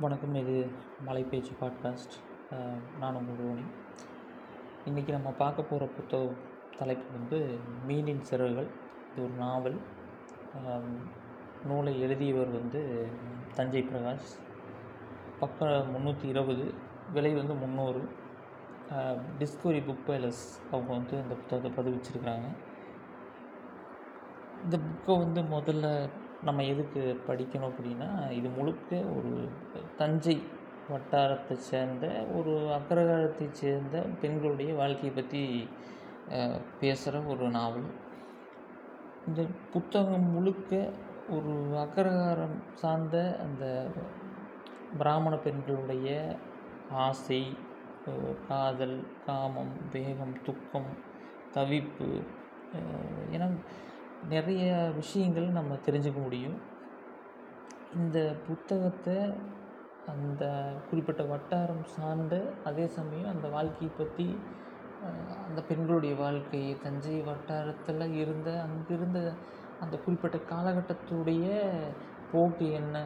வணக்கம் இது மலைப்பேச்சு பாட்காஸ்ட் நான் உங்கள் ரோனி. இன்றைக்கி நம்ம பார்க்க போகிற புத்தகம் தலைப்பு வந்து மீனின் சிறகுகள். இது ஒரு நாவல். நூலை எழுதியவர் வந்து தஞ்சை பிரகாஷ். பக்கம் முந்நூற்றி இருபது விலை வந்து முந்நூறு. டிஸ்கவரி புக் பேலஸ் அவங்க வந்து இந்த புத்தகத்தை பதிவிச்சிருக்கிறாங்க. இந்த புக்கை வந்து முதல்ல நம்ம எதுக்கு படிக்கணும் அப்படின்னா இது முழுக்க ஒரு தஞ்சை வட்டாரத்தை சேர்ந்த ஒரு அக்ரகாரத்தை சேர்ந்த பெண்களுடைய வாழ்க்கையை பற்றி பேசுகிற ஒரு நாவல். இந்த புத்தகம் முழுக்க ஒரு அக்ரகாரம் சார்ந்த அந்த பிராமண பெண்களுடைய ஆசை காதல் காமம் வேகம் துக்கம் தவிப்பு ஏன்னா என நிறைய விஷயங்கள் நம்ம தெரிஞ்சுக்க முடியும். இந்த புத்தகத்தை அந்த குறிப்பிட்ட வட்டாரம் சார்ந்து அதே சமயம் அந்த வாழ்க்கையை பற்றி அந்த பெண்களுடைய வாழ்க்கை தஞ்சை வட்டாரத்தில் இருந்த அங்கிருந்த அந்த குறிப்பிட்ட காலகட்டத்துடைய போக்கு என்ன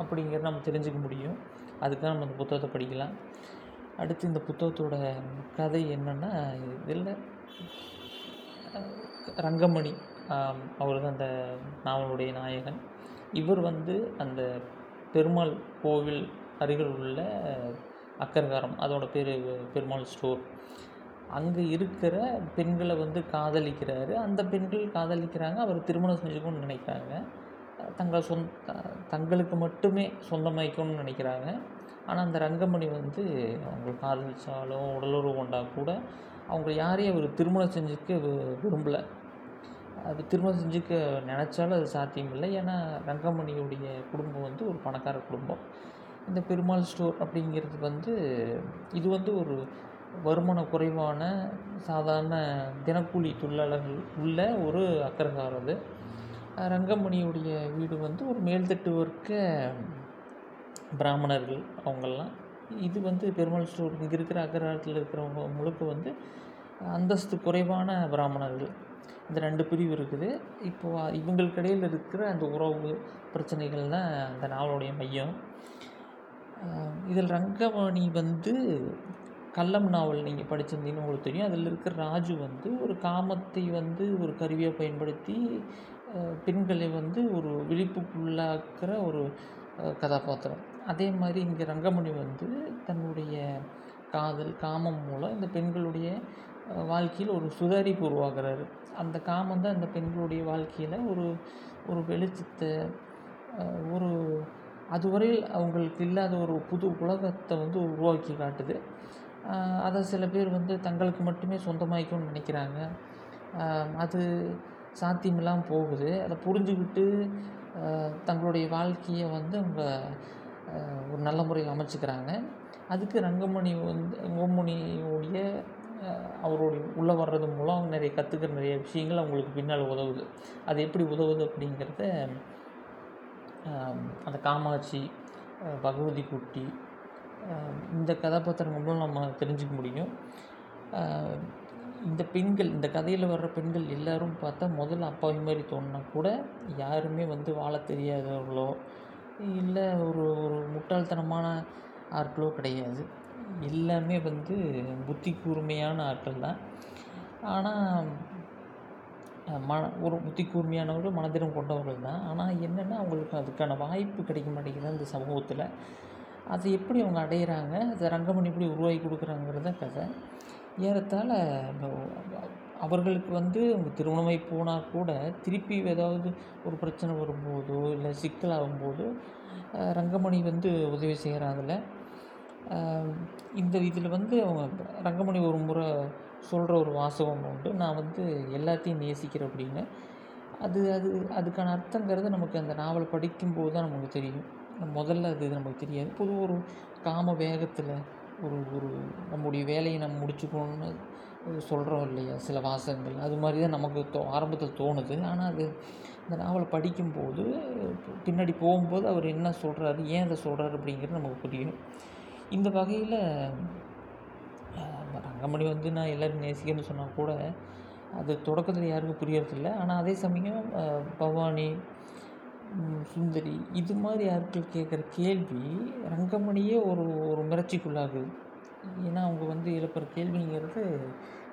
அப்படிங்கிறத நம்ம தெரிஞ்சுக்க முடியும். அதுக்காக நம்ம அந்த புத்தகத்தை படிக்கலாம். அடுத்து இந்த புத்தகத்தோட கதை என்னென்னா இதில் ரங்கமணி அவர் தான் அந்த நாவலுடைய நாயகன். இவர் வந்து அந்த பெருமாள் கோவில் அருகில் உள்ள அக்கரகாரம் அதோட பேர் பெருமாள் ஸ்டோர். அங்கே இருக்கிற பெண்களை வந்து காதலிக்கிறாரு. அந்த பெண்கள் காதலிக்கிறாங்க அவர் திருமணம் செஞ்சுக்கணும்னு நினைக்கிறாங்க. தங்கள் சொந்த தங்களுக்கு மட்டுமே சொந்தமாக்கணும்னு நினைக்கிறாங்க. ஆனால் அந்த ரங்கமணி வந்து அவங்க காதலிச்சாலும் உடலுறவு கொண்டா கூட அவங்க யாரையும் அவர் திருமணம் செஞ்சுக்க வி- அது திருமணம் செஞ்சுக்க நினச்சாலும் அது சாத்தியம் இல்லை ஏன்னா ரங்கமணியுடைய குடும்பம் வந்து ஒரு பணக்கார குடும்பம். இந்த பெருமாள் ஸ்டோர் அப்படிங்கிறது வந்து இது வந்து ஒரு வருமான குறைவான சாதாரண தினக்கூலி தொழிலாளர்கள் உள்ள ஒரு அக்கரகாரம் அது. ரங்கமணியுடைய வீடு வந்து ஒரு மேல்தட்டு வர்க்க பிராமணர்கள் அவங்கெல்லாம் இது வந்து பெருமாள் ஸ்டோர் இங்கே இருக்கிற அக்ரஹாரத்தில் இருக்கிறவங்க முழுக்க வந்து அந்தஸ்து குறைவான பிராமணர்கள். இந்த ரெண்டு பிரிவு இருக்குது. இப்போது இவங்களுக்கு இடையில் இருக்கிற அந்த உறவு பிரச்சனைகள் தான் அந்த நாவலுடைய மையம். இதில் ரங்கவாணி வந்து கள்ளம் நாவல் நீங்கள் படிச்சிருந்தீங்கன்னு உங்களுக்கு தெரியும். அதில் இருக்கிற ராஜு வந்து ஒரு காமத்தை வந்து ஒரு கருவியாக பயன்படுத்தி பெண்களை வந்து ஒரு விழிப்புக்குள்ளாக்கிற ஒரு கதாபாத்திரம். அதே மாதிரி இங்கே ரங்கமணி வந்து தன்னுடைய காதல் காமம் மூலம் இந்த பெண்களுடைய வாழ்க்கையில் ஒரு சுதாரிப்பு உருவாக்குறாரு. அந்த காமம் தான் இந்த பெண்களுடைய வாழ்க்கையில் ஒரு ஒரு வெளிச்சத்தை ஒரு அதுவரையில் அவங்களுக்கு இல்லாத ஒரு புது உலகத்தை வந்து உருவாக்கி காட்டுது. அதை சில பேர் வந்து தங்களுக்கு மட்டுமே சொந்தமாக்கணும்னு நினைக்கிறாங்க. அது சாத்தியமில்லாமல் போகுது. அதை புரிஞ்சுக்கிட்டு தங்களுடைய வாழ்க்கையை வந்து அவங்க ஒரு நல்ல முறையில் அமைச்சிக்கிறாங்க. அதுக்கு ரங்கமணி வந்து ரங்கமணியுடைய அவருடைய உள்ளே வர்றது மூலம் அவங்க நிறைய கற்றுக்கிற நிறைய விஷயங்கள் அவங்களுக்கு பின்னால் உதவுது. அது எப்படி உதவுது அப்படிங்கிறத அந்த காமாட்சி பகவதி குட்டி இந்த கதாபாத்திரம் மூலம் நம்ம தெரிஞ்சுக்க முடியும். இந்த பெண்கள் இந்த கதையில் வர்ற பெண்கள் எல்லாரும் பார்த்தா முதல்ல அப்பாவி மாதிரி தோணுனா கூட யாருமே வந்து வாழ தெரியாதவர்களோ இல்லை ஒரு ஒரு முட்டாள்தனமான ஆட்களோ கிடையாது. எல்லாமே வந்து புத்தி கூர்மையான ஆட்கள் தான். ஆனால் மன ஒரு புத்தி கூர்மையானவர்கள் மனதிடம் கொண்டவர்கள் தான். ஆனால் என்னென்னா அவங்களுக்கு அதுக்கான வாய்ப்பு கிடைக்க மாட்டேங்குது அந்த சமூகத்தில். அதை எப்படி அவங்க அடையிறாங்க? அதை ரங்கமணி எப்படி உருவாக்கி தான் கதை. ஏறத்தாழ அவர்களுக்கு வந்து அவங்க திருமணமாகி போனால் கூட திருப்பி ஏதாவது ஒரு பிரச்சனை வரும்போதோ இல்லை சிக்கலாகும்போது ரங்கமணி வந்து உதவி செய்கிறாங்க அதில் இந்த இதில் வந்து அவங்க ரங்கமணி ஒரு முறை சொல்கிற ஒரு வாசகம் உண்டு. நான் வந்து எல்லாத்தையும் நேசிக்கிறேன் அப்படின்னு. அது அது அதுக்கான அர்த்தங்கிறது நமக்கு அந்த நாவல் படிக்கும்போது தான் நமக்கு தெரியும். முதல்ல அது நமக்கு தெரியாது. பொதுவாக ஒரு காம வேகத்தில் ஒரு ஒரு நம்முடைய வேலையை நம்ம முடிச்சுக்கணும்னு சொல்கிறோம் இல்லையா? சில வாசகங்கள். அது மாதிரி தான் நமக்கு தோ ஆரம்பத்தில் தோணுது. ஆனால் அது இந்த நாவலை படிக்கும்போது பின்னாடி போகும்போது அவர் என்ன சொல்கிறாரு ஏன் அதை சொல்கிறாரு அப்படிங்கிறது நமக்கு புரியும். இந்த வகையில் ரங்கமணி வந்து நான் எல்லோரும் நேசிக்கிறேன்னு சொன்னால் கூட அது தொடக்கத்தில் யாருக்கும் புரியறதில்ல. ஆனால் அதே சமயம் பவானி சுந்தரி இது மாதிரி ஆட்கள் கேட்குற கேள்வி ரங்கமணியே ஒரு ஒரு முயற்சிக்குள்ளாகுது ஏன்னா அவங்க வந்து எழுப்புற கேள்விங்கிறது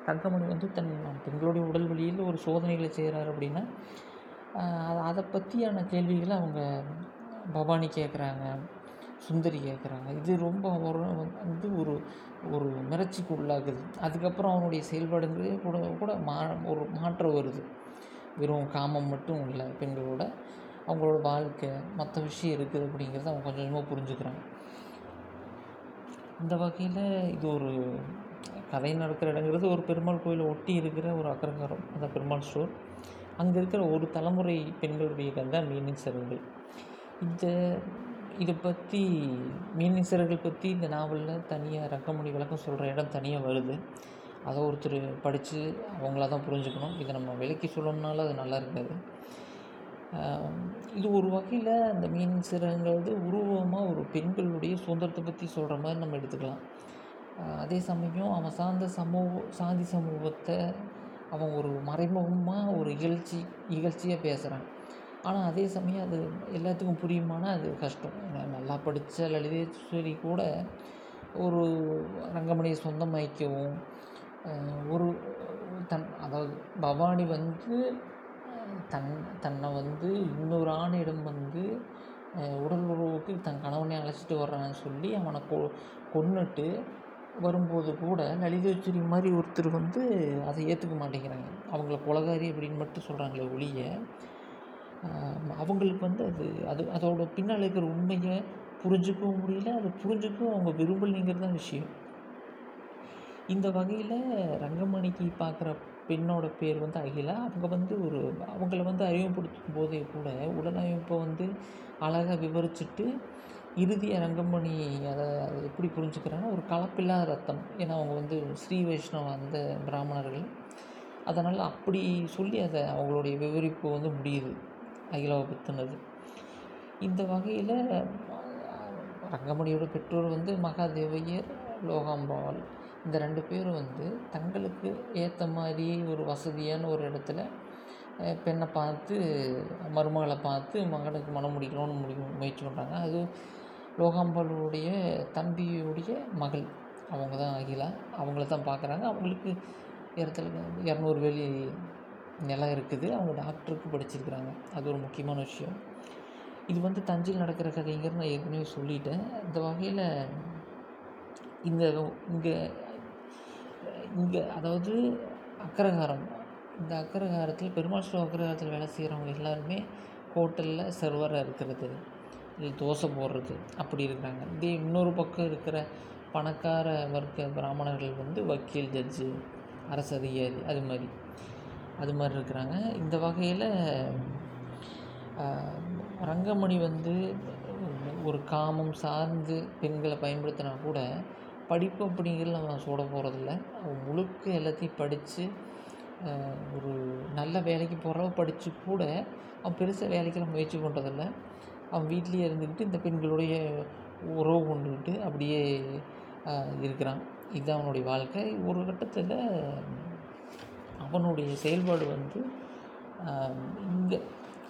தங்கமணி வந்து தன் பெண்களுடைய உடல் வழியில் ஒரு சோதனைகளை செய்கிறாரு அப்படின்னா அதை பற்றியான கேள்விகளை அவங்க பவானி கேட்குறாங்க சுந்தரி கேட்குறாங்க இது ரொம்ப ஒரு வந்து ஒரு ஒரு மிரட்சிக்கு உள்ளாகுது அதுக்கப்புறம் அவனுடைய செயல்பாடுங்களே கூட கூட மா ஒரு மாற்றம் வருது. வெறும் காமம் மட்டும் இல்லை பெண்களோட அவங்களோட வாழ்க்கை மற்ற விஷயம் இருக்குது அப்படிங்கிறத அவங்க கொஞ்சம் கொஞ்சமாக புரிஞ்சுக்கிறாங்க. இந்த வகையில் இது ஒரு கதை நடக்கிற இடங்கிறது ஒரு பெருமாள் கோயிலை ஒட்டி இருக்கிற ஒரு அக்ரஹாரம் அந்த பெருமாள் ஸ்டோர். அங்கே இருக்கிற ஒரு தலைமுறை பெண்களுடைய கதை மீனிங் சரங்கள் இந்த இதை பற்றி மீனிங் சரங்கள் பற்றி இந்த நாவலில் தனியாக ரக்கமணி விளக்கம் சொல்கிற இடம் தனியாக வருது. அதை ஒருத்தர் படித்து அவங்களா தான் புரிஞ்சுக்கணும். இதை நம்ம விலக்கி சொல்லணும்னாலும் அது நல்லா இருக்காது. இது ஒரு வகையில் அந்த மீன் சிறகுங்கிறது உருவமாக ஒரு பெண்களுடைய சுதந்திரத்தை பற்றி சொல்கிற மாதிரி நம்ம எடுத்துக்கலாம். அதே சமயம் அவன் சார்ந்த சமூக சாதி சமூகத்தை அவன் ஒரு மறைமுகமாக ஒரு இகழ்ச்சி இகழ்ச்சியாக பேசுகிறான் ஆனால் அதே சமயம் அது எல்லாத்துக்கும் புரியுமானா அது கஷ்டம். நல்லா படித்த லலிதேஸ்வரி கூட ஒரு ரங்கமணியை சொந்தமாக்கிக்கவும் ஒரு தன் அதாவது பவானி வந்து தன் தன்னை வந்து இன்னொரு ஆணிடம் வந்து உடல் உறவுக்கு தன் கணவனை அழைச்சிட்டு வர்றான்னு சொல்லி அவனை கொ கொன்னுட்டு வரும்போது கூட லலிதேஸ்வரி மாதிரி ஒருத்தர் வந்து அதை ஏற்றுக்க மாட்டேங்கிறாங்க. அவங்கள கொலகாரி அப்படின்னு மட்டும் சொல்கிறாங்களே ஒழிய அவங்களுக்கு வந்து அது அது அதோட பின்னால் இருக்கிற உண்மையை புரிஞ்சுக்கவும் முடியல. அதை புரிஞ்சுக்கவும் அவங்க விரும்பலைங்கிறது தான் விஷயம். இந்த வகையில் ரங்கமணிக்கு பார்க்குற பெண்ணோட பேர் வந்து அகிலா. அவங்க வந்து ஒரு அவங்கள வந்து அறிமுகப்படுத்தும் போதே கூட உடலமைப்பை வந்து அழகாக விவரிச்சுட்டு இறுதியாக ரங்கமணி அதை அதை எப்படி புரிஞ்சுக்கிறாங்கன்னா ஒரு கலப்பில்லாத ரத்தம். ஏன்னா அவங்க வந்து ஸ்ரீ வைஷ்ணவ அந்த பிராமணர்கள். அதனால் அப்படி சொல்லி அதை அவங்களுடைய விவரிப்பு வந்து முடியுது அகிலாவை பற்றினது இந்த வகையில் ரங்கமணியோட பெற்றோர் வந்து மகாதேவையர் லோகாம்பாள். இந்த ரெண்டு பேரும் வந்து தங்களுக்கு ஏற்ற மாதிரி ஒரு வசதியான ஒரு இடத்துல பெண்ணை பார்த்து மருமகளை பார்த்து மகனுக்கு மனம் முடிக்கணும்னு முடி முயற்சி பண்ணுறாங்க அது லோகாம்பாளுடைய தம்பியுடைய மகள். அவங்க தான் அகிலா. அவங்கள தான் பார்க்குறாங்க. அவங்களுக்கு இடத்துல இரநூறு வேலி நிலம் இருக்குது. அவங்க டாக்டருக்கு படிச்சிருக்கிறாங்க. அது ஒரு முக்கியமான விஷயம். இது வந்து தஞ்சையில் நடக்கிற கதைங்கிறது நான் ஏற்கனவே சொல்லிட்டேன். இந்த வகையில் இந்த இங்கே இங்கே அதாவது அக்ரஹாரம். இந்த அக்ரஹாரத்தில் பெருமாள் ஸ்டோ அக்ரஹாரத்தில் வேலை செய்கிறவங்க எல்லாருமே ஹோட்டலில் சர்வராக இருக்கிறது. இல்லை தோசை போடுறது. அப்படி இருக்கிறாங்க. இதே இன்னொரு பக்கம் இருக்கிற பணக்கார வர்க்க பிராமணர்கள் வந்து வக்கீல் ஜட்ஜு அரசு அதிகாரி அது மாதிரி. அது மாதிரி இருக்கிறாங்க. இந்த வகையில் ரங்கமணி வந்து ஒரு காமம் சார்ந்து பெண்களை பயன்படுத்தினா கூட படிப்பு அப்படிங்கிறது நம்ம சொல்ல போகிறதில்ல அவன் முழுக்க எல்லாத்தையும் படித்து ஒரு நல்ல வேலைக்கு போகிறவ படித்து கூட அவன் பெருசாக வேலைக்கெல்லாம் முயற்சி பண்ணுறதில்ல அவன் வீட்லேயே இருந்துக்கிட்டு இந்த பெண்களுடைய உறவு கொண்டுக்கிட்டு அப்படியே இருக்கிறான். இதுதான் அவனுடைய வாழ்க்கை. ஒரு கட்டத்தில் அவனுடைய செயல்பாடு வந்து இங்கே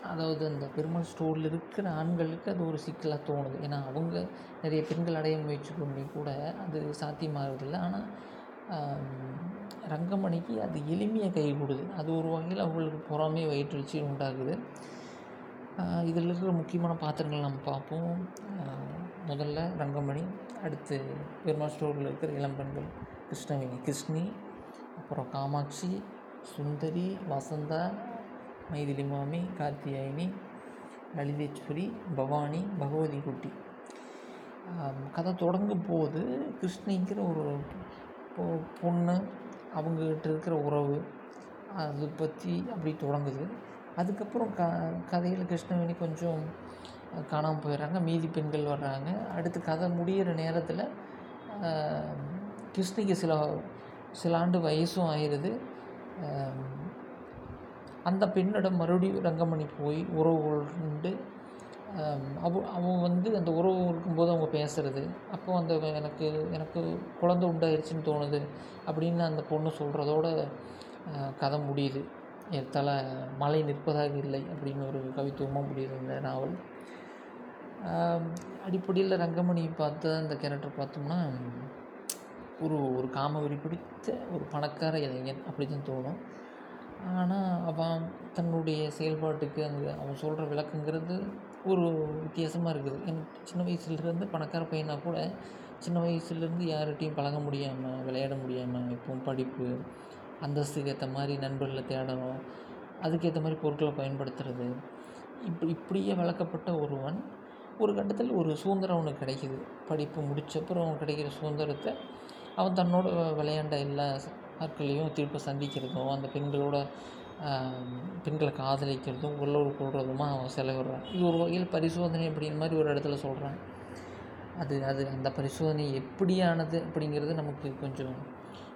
அதாவது அந்த பெருமாள் ஸ்டோரில் இருக்கிற ஆண்களுக்கு அது ஒரு சிக்கலாக தோணுது. ஏன்னா அவங்க நிறைய பெண்கள் அடைய முயற்சி பண்ணி கூட அது சாத்தியமாகறதில்லை ஆனால் ரங்கமணிக்கு அது எளிமையாக கை கொடுது அது ஒரு வகையில் அவங்களுக்கு பொறாமை வயிற்றுச்சி உண்டாகுது. இதில் இருக்கிற முக்கியமான பாத்திரங்கள் நம்ம பார்ப்போம். முதல்ல ரங்கமணி அடுத்து பெருமாள் ஸ்டோரில் இருக்கிற இளம்பெண்கள் கிருஷ்ணவேணி கிருஷ்ணி அப்புறம் காமாட்சி சுந்தரி வசந்தா மைதிலி மாமி கார்த்தியாயினி லலிதேஸ்வரி பவானி பகவதி குட்டி கதை தொடங்கும் போது கிருஷ்ணிங்கிற ஒரு பொ- பொண்ணு அவங்ககிட்ட இருக்கிற உறவு அது பற்றி அப்படி தொடங்குது. அதுக்கப்புறம் க கதையில் கிருஷ்ணவேணி கொஞ்சம் காணாமல் போயிடுறாங்க மீதி பெண்கள் வர்றாங்க. அடுத்து கதை முடியிற நேரத்தில் கிருஷ்ணிக்கு சில சில ஆண்டு வயசும் ஆயிடுது. அந்த பெண்ணிடம் மறுபடியும் ரங்கமணி போய் உறவு கொண்டு அவ அவன் வந்து அந்த உறவு இருக்கும்போது அவங்க பேசுகிறது அப்போ அந்த எனக்கு எனக்கு குழந்தை உண்டாயிருச்சுன்னு தோணுது அப்படின்னு அந்த பொண்ணு சொல்கிறதோட கதை முடியுது. தலை மழை நிற்பதாக இல்லை அப்படின்னு ஒரு கவித்துவமாக முடியுது இந்த நாவல். அடிப்படையில் ரங்கமணி பார்த்த அந்த கேரக்டர் பார்த்தோம்னா ஒரு ஒரு காமவெறி பிடித்த ஒரு பணக்கார இளைஞன் அப்படி தான் தோணும். ஆனால் அவன் தன்னுடைய செயல்பாட்டுக்கு அங்கே அவன் சொல்கிற விளக்கங்கிறது ஒரு வித்தியாசமாக இருக்குது. எனக்கு சின்ன வயசுலேருந்து பணக்கார பையனா கூட சின்ன வயசுலேருந்து யார்கிட்டையும் பழக முடியாமல் விளையாட முடியாமல் இப்போது படிப்பு அந்தஸ்துக்கு ஏற்ற மாதிரி நண்பர்களை தேடணும் அதுக்கேற்ற மாதிரி பொருட்களை பயன்படுத்துறது. இப்படி இப்படியே வளர்க்கப்பட்ட ஒருவன் ஒரு கட்டத்தில் ஒரு சுதந்திரம் அவனுக்கு கிடைக்கிது. படிப்பு முடிச்சப்புறம் கிடைக்கிற சுதந்திரத்தை அவன் தன்னோட விளையாண்ட எல்லா ஆட்களையும் திருப்ப சந்திக்கிறதும் அந்த பெண்களோட பெண்களை காதலிக்கிறதும் உள்ளூர் கொள்றதுமா அவன் செலவிடுறான் இது ஒரு வகையில் பரிசோதனை அப்படிங்கிற மாதிரி ஒரு இடத்துல சொல்கிறான் அது அது அந்த பரிசோதனை எப்படியானது அப்படிங்கிறது நமக்கு கொஞ்சம்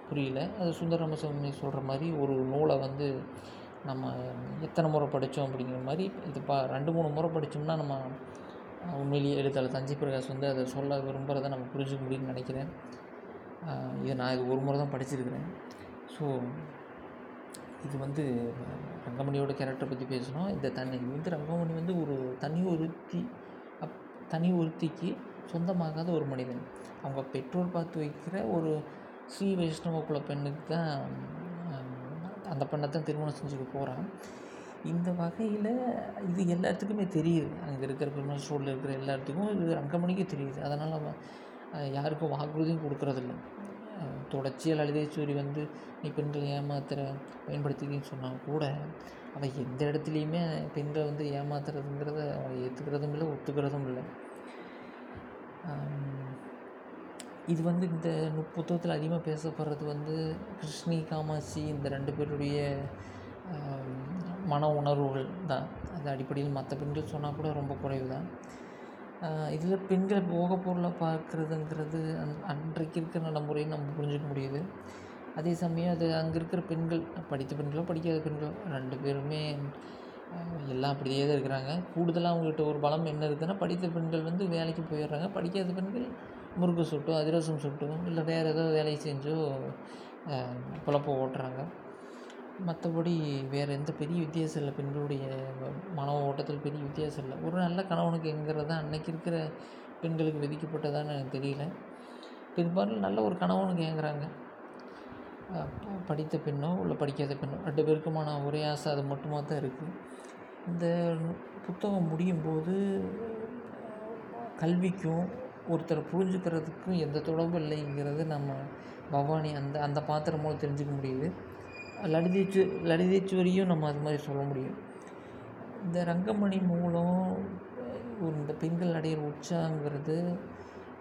புரியல. அது சுந்தர சொல்கிற மாதிரி ஒரு நூலை வந்து நம்ம எத்தனை முறை படித்தோம் அப்படிங்கிற மாதிரி இது பா ரெண்டு மூணு முறை படித்தோம்னா நம்ம உண்மையிலேயே எழுத்தாளர் தஞ்சை பிரகாஷ் வந்து அதை சொல்ல விரும்புகிறத நம்ம புரிஞ்சுக்க முடியும்னு நினைக்கிறேன். இதை நான் இது ஒரு முறை தான் படிச்சிருக்கிறேன். ஸோ இது வந்து ரங்கமணியோட கேரக்டரை பற்றி பேசணும். இந்த தன்னை இது வந்து ரங்கமணி வந்து ஒரு தனி ஒருத்தி அப் தனி ஒருத்திக்கு சொந்தமாகாத ஒரு மனிதன். அவங்க பெற்றோர் பார்த்து வைக்கிற ஒரு ஸ்ரீ வைஷ்ணவ குல பெண்ணுக்கு தான் அந்த பெண்ணை தான் திருமணம் செஞ்சுக்க போகிறான் இந்த வகையில் இது எல்லாத்துக்குமே தெரியுது. அங்கே இருக்கிற பெருமாள் ஸ்டோரில் இருக்கிற எல்லாத்துக்கும் இது ரங்கமணிக்கு தெரியுது. அதனால் அவன் யாருக்கும் வாக்குறுதியும் கொடுக்குறதில்ல. தொடர்ச்சியாக லலிதேஸ்வரி வந்து நீ பெண்களை ஏமாத்துற பயன்படுத்திக்கின்னு சொன்னால் கூட அவள் எந்த இடத்துலையுமே பெண்களை வந்து ஏமாத்துறதுங்கிறத அவள் ஏற்றுக்கிறதும் இல்லை ஒத்துக்கிறதும் இல்லை. இது வந்து இந்த புத்தகத்தில் அதிகமாக பேசப்படுறது வந்து கிருஷ்ணி காமாட்சி இந்த ரெண்டு பேருடைய மன உணர்வுகள் தான். அது அடிப்படையில் மற்ற பெண்கள் சொன்னால் கூட ரொம்ப குறைவு தான் இதில் பெண்களை போக பொருளாக பார்க்குறதுங்கிறது அன் அன்றைக்கு இருக்கிற நடைமுறையை நம்ம புரிஞ்சுக்க முடியுது. அதே சமயம் அது அங்கே இருக்கிற பெண்கள் படித்த பெண்களோ படிக்காத பெண்களோ ரெண்டு பேருமே எல்லாம் அப்படியே தான் இருக்கிறாங்க. கூடுதலாக அவங்ககிட்ட ஒரு பலம் என்ன இருக்குதுன்னா படித்த பெண்கள் வந்து வேலைக்கு போயிடுறாங்க. படிக்காத பெண்கள் முறுக்கு சுட்டோ அதிரசம் சுட்டோ இல்லை வேறு ஏதோ வேலையை செஞ்சோ பொழப்ப ஓட்டுறாங்க. மற்றபடி வேறு எந்த பெரிய வித்தியாசம் இல்லை. பெண்களுடைய மன ஓட்டத்தில் பெரிய வித்தியாசம் இல்லை. ஒரு நல்ல கணவனுக்கு எங்கிறது தான் அன்றைக்கி இருக்கிற பெண்களுக்கு விதிக்கப்பட்டதான்னு எனக்கு தெரியல. பெரும்பாலும் நல்ல ஒரு கணவனுக்கு ஏங்குறாங்க. படித்த பெண்ணோ இல்லை படிக்காத பெண்ணோ ரெண்டு பேருக்குமான ஒரே ஆசை அது மட்டுமா தான் இருக்குது இந்த புத்தகம் முடியும் போது கல்விக்கும் ஒருத்தரை புரிஞ்சுக்கிறதுக்கும் எந்த தொடர்பும் இல்லைங்கிறது நம்ம பவானி அந்த அந்த பாத்திரம் மூலம் தெரிஞ்சுக்க முடியுது. லலிதீச்சு லலிதேச்சுவரியும் நம்ம அது மாதிரி சொல்ல முடியும். இந்த ரங்கமணி மூலம் இந்த பெண்கள் அடையிற உற்சாகங்கிறது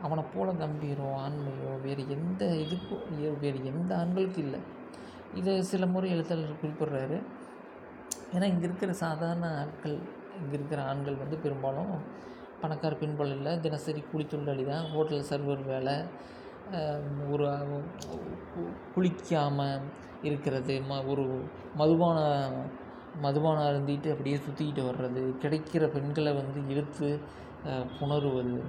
அவனை போல கம்பீரம் ஆண்மையோ வேறு எந்த இதுக்கும் வேறு எந்த ஆண்களுக்கும் இல்லை. இதை சில முறை எழுத்தாளர் குறிப்பிட்றாரு. ஏன்னா இங்கே இருக்கிற சாதாரண ஆட்கள் இங்கே இருக்கிற ஆண்கள் வந்து பெரும்பாலும் பணக்கார பெண்கள் இல்லை. தினசரி கூலி தொழிலாளி தான் ஹோட்டல் சர்வர் வேலை ஒரு குளிக்காமல் இருக்கிறது ம ஒரு மதுபான மதுபானம் அருந்திட்டு அப்படியே சுற்றிக்கிட்டு வர்றது கிடைக்கிற பெண்களை வந்து இழுத்து புணருவது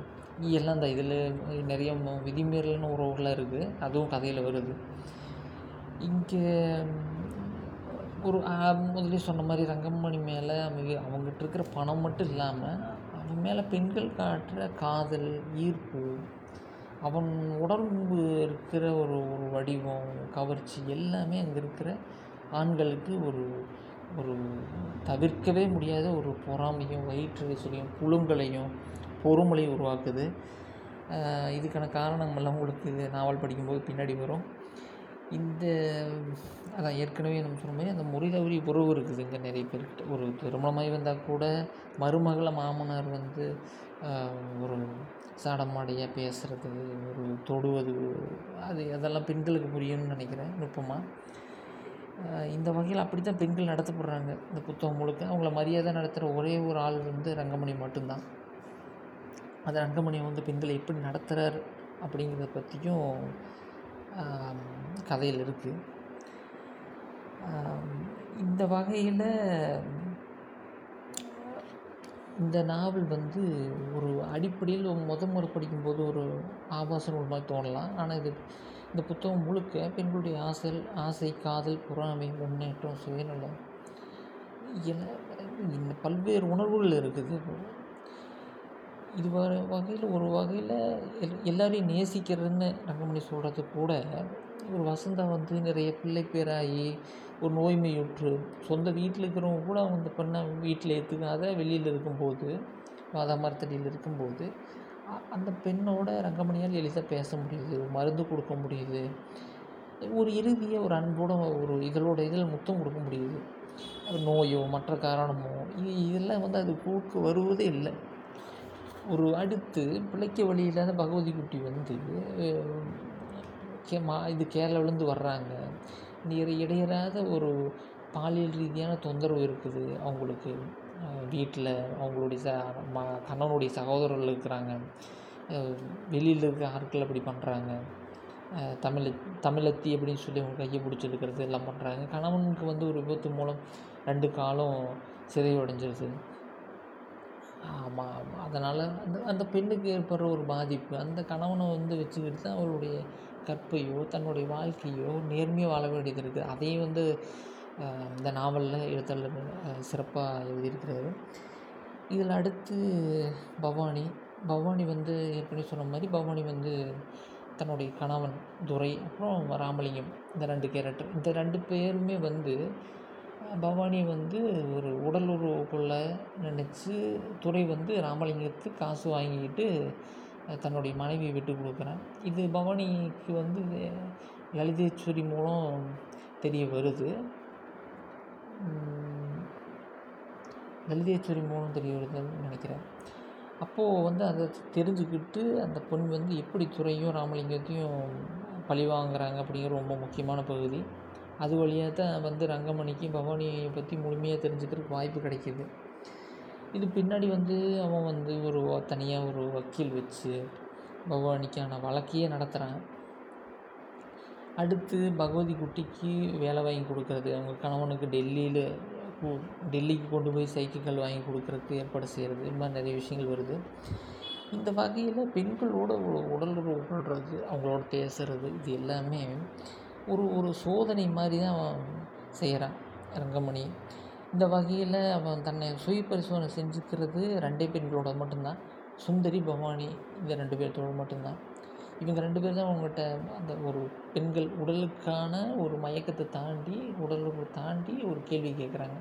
எல்லாம் இந்த இதில் நிறைய விதிமீறலான உறவுகளாக இருக்குது அதுவும் கதையில் வருது. இங்கே ஒரு முதலே சொன்ன மாதிரி ரங்கமணி மேலே அவங்க அவங்ககிட்ட இருக்கிற பணம் மட்டும் இல்லாமல் அவன் மேலே பெண்கள் காட்டுற காதல் ஈர்ப்பு அவன் உடம்பு இருக்கிற ஒரு ஒரு வடிவம் கவர்ச்சி எல்லாமே அங்கே இருக்கிற ஆண்களுக்கு ஒரு ஒரு தவிர்க்கவே முடியாத ஒரு பொறாமையும் வயிற்றெரிச்சலையும் புழுங்கலையும் பொறுமலையும் உருவாக்குது. இதுக்கான காரணமெல்லாம் உங்களுக்கு இது நாவல் படிக்கும்போது பின்னாடி வரும். இந்த அதான் ஏற்கனவே நம்ம சொன்ன மாதிரி அந்த முறை தவறி உறவு இருக்குது இங்கே நிறைய பேர்கிட்ட. ஒரு திருமணமாகி வந்தால் கூட மருமகளை மாமனார் வந்து ஒரு சாடமாடையாக பேசுகிறது ஒரு தொடுவது அது அதெல்லாம் பெண்களுக்கு புரியும்னு நினைக்கிறேன் நுட்பமாக இந்த வகையில் அப்படி தான் பெண்கள் நடத்தப்படுறாங்க. இந்த புத்தகம் முழுக்க அவங்கள மரியாதை நடத்துகிற ஒரே ஒரு ஆள் வந்து ரங்கமணி மட்டும்தான். அந்த ரங்கமணி வந்து பெண்களை எப்படி நடத்துகிறார் அப்படிங்கிறத பற்றியும் கதையில் இருக்குது இந்த வகையில் இந்த நாவல் வந்து ஒரு அடிப்படையில் முத முறை படிக்கும்போது ஒரு ஆபாச நூல் மாதிரி தோணலாம். ஆனால் இது இந்த புத்தகம் முழுக்க பெண்களுடைய ஆசை ஆசை காதல் பொறாமை முன்னேற்றம் சுயநலம் இந்த பல்வேறு உணர்வுகள் இருக்குது. இது வர வகையில் ஒரு வகையில் எல் எல்லோரையும் நேசிக்கிறதுன்னு ரங்கமணி சொல்கிறது கூட ஒரு வசந்தா வந்து நிறைய பிள்ளை பேராகி ஒரு நோய்மையுற்று சொந்த வீட்டில் இருக்கிறவங்க கூட அந்த பெண்ணை வீட்டில் ஏற்றுக்காத வெளியில் இருக்கும்போது வாதா மரத்தடியில் இருக்கும்போது அந்த பெண்ணோட ரங்கமணியால் எளிதாக பேச முடியுது மருந்து கொடுக்க முடியுது ஒரு இறுதிய ஒரு அன்போட ஒரு இதழோட இதழ் முத்தம் கொடுக்க முடியுது. நோயோ மற்ற காரணமோ இது இதெல்லாம் வந்து அது கூட்டு வருவதே இல்லை. ஒரு அடுத்து பிழைக்க வழி இல்லாத பகவதி குட்டி வந்து கே மா இது கேரளாவிலேருந்து வர்றாங்க. நீர் இடையறாத ஒரு பாலியல் ரீதியான தொந்தரவு இருக்குது அவங்களுக்கு. வீட்டில் அவங்களுடைய ச ம கணவனுடைய சகோதரர்கள் இருக்கிறாங்க. வெளியில் இருக்க ஆட்கள் அப்படி பண்ணுறாங்க தமிழ் தமிழத்தி அப்படின்னு சொல்லி அவங்க கையை பிடிச்சி இருக்கிறது எல்லாம் பண்ணுறாங்க கணவனுக்கு வந்து ஒரு விபத்து மூலம் ரெண்டு காலும் சிதைவடைஞ்சிருது. ஆமாம் ஆமாம் அதனால் அந்த அந்த பெண்ணுக்கு ஏற்படுற ஒரு பாதிப்பு. அந்த கணவனை வந்து வச்சுக்கிட்டு தான் அவளுடைய கற்பையோ தன்னுடைய வாழ்க்கையோ நேர்மையாக வாழ வேண்டியது இருக்குது அதையும் வந்து இந்த நாவலில் எழுத்தாளர் சிறப்பாக எழுதியிருக்கிறாரு. இதில் அடுத்து பவானி. பவானி வந்து ஏற்கனவே சொன்ன மாதிரி பவானி வந்து தன்னுடைய கணவன் துரை அப்புறம் ராமலிங்கம் இந்த ரெண்டு கேரக்டர் இந்த ரெண்டு பேருமே வந்து பவானி வந்து ஒரு உடல் உறவுக்குள்ளே நினச்சி துறை வந்து ராமலிங்கத்துக்கு காசு வாங்கிக்கிட்டு தன்னுடைய மனைவியை விட்டு கொடுக்குறேன். இது பவானிக்கு வந்து லலிதேஸ்வரி மூலம் தெரிய வருது. லலிதேஸ்வரி மூலம் தெரிய வருதுன்னு நினைக்கிறேன். அப்போது வந்து அதை தெரிஞ்சுக்கிட்டு அந்த பொண்ணு வந்து எப்படி துறையும் ராமலிங்கத்தையும் பழி வாங்குறாங்க அப்படிங்கிற ரொம்ப முக்கியமான பகுதி. அது வழியாக தான் வந்து ரங்கமணிக்கு பவானியை பற்றி முழுமையாக தெரிஞ்சுக்கிறதுக்கு வாய்ப்பு கிடைக்கிது. இது பின்னாடி வந்து அவன் வந்து ஒரு தனியாக ஒரு வக்கீல் வச்சு பகவானிக்கான வழக்கையே நடத்துகிறான் அடுத்து பகவதி குட்டிக்கு வேலை வாங்கி கொடுக்குறது. அவங்க கணவனுக்கு டெல்லியில் டெல்லிக்கு கொண்டு போய் சைக்கிள்கள் வாங்கி கொடுக்குறதுக்கு ஏற்பாடு செய்கிறது இது மாதிரி நிறைய விஷயங்கள் வருது. இந்த வகையில் பெண்களோட உடல் உடல்றது அவங்களோட பேசுகிறது இது எல்லாமே ஒரு ஒரு சோதனை மாதிரி தான் அவன் செய்கிறான் ரங்கமணி. இந்த வகையில் அவன் தன்னை சுய பரிசோதனை செஞ்சுக்கிறது ரெண்டே பெண்களோட மட்டும்தான். சுந்தரி பவானி இந்த ரெண்டு பேர்த்தோட மட்டும்தான். இவங்க ரெண்டு பேர் தான் அவங்ககிட்ட அந்த ஒரு பெண்கள் உடலுக்கான ஒரு மயக்கத்தை தாண்டி உடலுக்கு தாண்டி ஒரு கேள்வி கேட்குறாங்க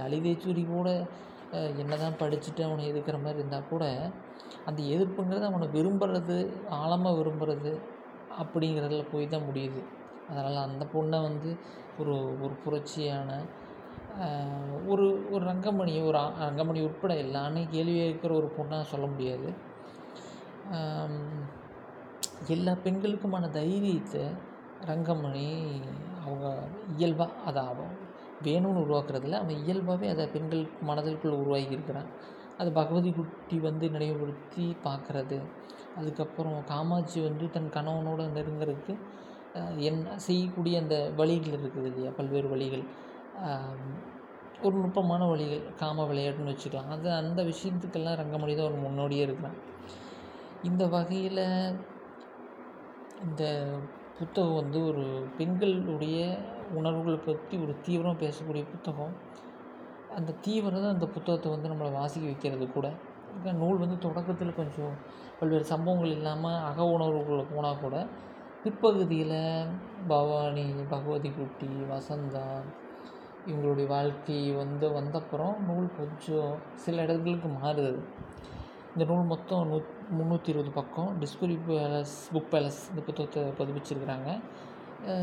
லலிதேச்சூரி கூட என்ன தான் படிச்சுட்டு அவனை எதிர்க்கிற மாதிரி இருந்தால் கூட அந்த எதிர்ப்புங்கிறது அவனை விரும்புகிறது ஆழமாக விரும்புகிறது அப்படிங்கிறதுல போய் தான் முடியுது. அதனால் அந்த பொண்ணை வந்து ஒரு ஒரு புரட்சியான ஒரு ஒரு ரங்கமணி ஒரு ரங்கமணி உட்பட எல்லாமே கேள்வி கேட்குற ஒரு பொண்ணாக சொல்ல முடியாது. எல்லா பெண்களுக்குமான தைரியத்தை ரங்கமணி அவங்க இயல்பாக அதை அவன் வேணும்னு உருவாக்குறதில்ல அவன் இயல்பாகவே அதை பெண்கள் மனதிற்குள் உருவாகி இருக்கிறான். அது பகவதி குட்டி வந்து நினைவுபடுத்தி பார்க்குறது. அதுக்கப்புறம் காமாட்சி வந்து தன் கணவனோட நெருங்கிறதுக்கு என்ன செய்யக்கூடிய அந்த வழிகள் இருக்குது இல்லையா? பல்வேறு வழிகள். ஒரு நுட்பமான வழிகள் காம விளையாட்டுன்னு வச்சுக்கலாம். அது அந்த விஷயத்துக்கெல்லாம் ரங்கமணி தான் ஒரு முன்னோடியே இருக்கிறான். இந்த வகையில் இந்த புத்தகம் வந்து ஒரு பெண்களுடைய உணர்வுகளை பற்றி ஒரு தீவிரம் பேசக்கூடிய புத்தகம். அந்த தீவிரம் தான் அந்த புத்தகத்தை வந்து நம்மளை வாசிக்க வைக்கிறது கூட. நூல் வந்து தொடக்கத்தில் கொஞ்சம் பல்வேறு சம்பவங்கள் இல்லாமல் அக உணர்வுகளை போனால் கூட பிற்பகுதியில் பவானி பகவதி குட்டி வசந்தா இவங்களுடைய வாழ்க்கை வந்து வந்தப்புறம் நூல் கொஞ்சம் சில இடங்களுக்கு மாறுது. இந்த நூல் மொத்தம் நூ முந்நூற்றி இருபது பக்கம். டிஸ்கவரி பேலஸ் புக் பேலஸ் இந்த புத்தகத்தை பதிப்பிச்சிருக்கிறாங்க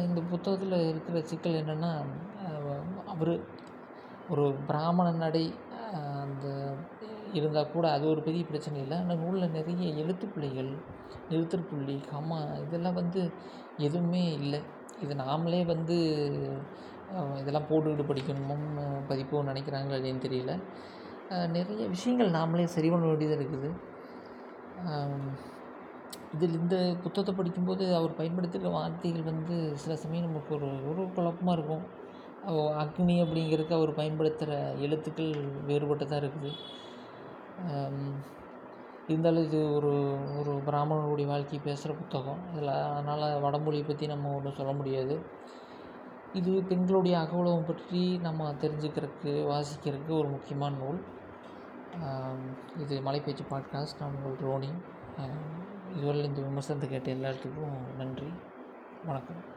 இந்த புத்தகத்தில் இருக்கிற சிக்கல் என்னென்னா அவர் ஒரு பிராமண நடை அந்த இருந்தால் கூட அது ஒரு பெரிய பிரச்சனை இல்லை. ஆனால் நூலில் நிறைய எழுத்துப்பிள்ளைகள் நிறுத்தற்புள்ளி கம்மா இதெல்லாம் வந்து எதுவுமே இல்லை. இது நாமளே வந்து இதெல்லாம் போட்டுக்கிட்டு படிக்கணுமோ பதிப்பும் நினைக்கிறாங்களா இல்லைன்னு தெரியல. நிறைய விஷயங்கள் நாமளே சரி பண்ண வேண்டியதாக இருக்குது. இதில் இந்த புத்தகத்தை படிக்கும்போது அவர் பயன்படுத்துகிற வார்த்தைகள் வந்து சில சமயம் நமக்கு ஒரு ஒரு குழப்பமாக இருக்கும். அக்னி அப்படிங்கிறதுக்கு அவர் பயன்படுத்துகிற எழுத்துக்கள் வேறுபட்டு இருக்குது. இருந்தாலும் இது ஒரு ஒரு பிராமணனுடைய வாழ்க்கையை பேசுகிற புத்தகம். இதில் அதனால் வடமொழியை பற்றி நம்ம ஒன்றும் சொல்ல முடியாது. இது பெண்களுடைய அகவுலகம் பற்றி நம்ம தெரிஞ்சுக்கிறதுக்கு வாசிக்கிறதுக்கு ஒரு முக்கியமான நூல். இது இது மலைப்பேச்சு பாட்காஸ்ட். நான் உங்கள் ரோனி. ஆம், இதுவரை இந்த விமர்சனத்தை கேட்ட எல்லாத்துக்கும் நன்றி. வணக்கம்.